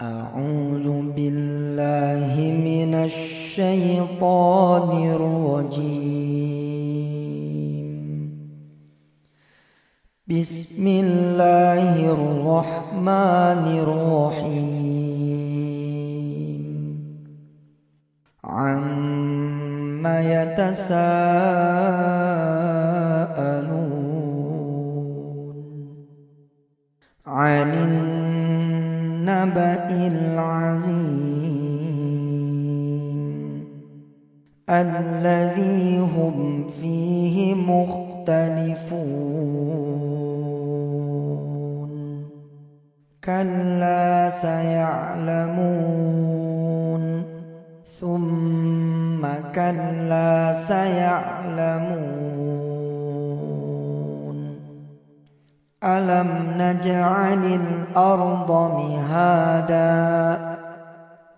أعوذ بالله من الشيطان الرجيم. بسم الله الرحمن الرحيم. عم يتساءلون الذي هم فيه مختلفون. كلا سيعلمون. ثم كلا سيعلمون. ألم نجعل الأرض مهادا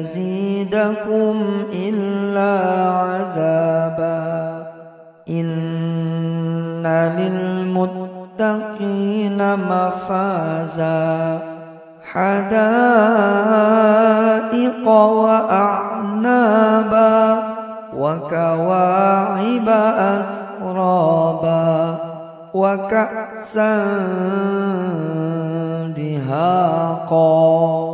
نزيدكم إلا عذابا. إن للمتقين مفازا. حدائق وأعنابا وكواعب أترابا وكأسا دهاقا.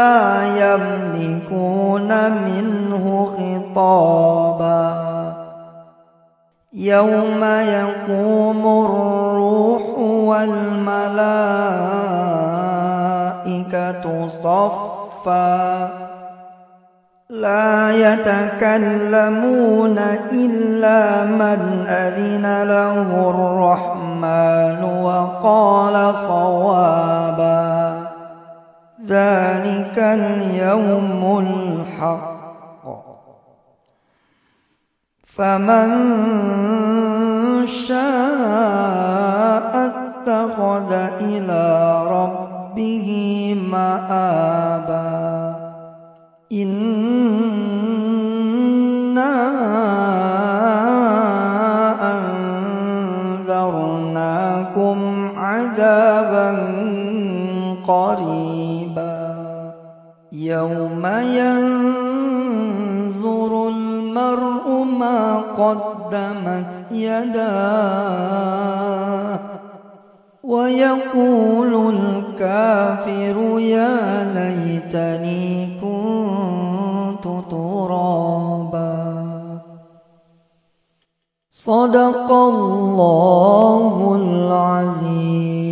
لا يملكون منه خطابا. يوم يقوم الروح والملائكة صفا. لا يتكلمون إلا من أذن له الرحمن وقال صوابا. اليوم الحق. فمن شاء قدمت يداه ويقول الكافر يا ليتني كنت ترابا. صدق الله العظيم.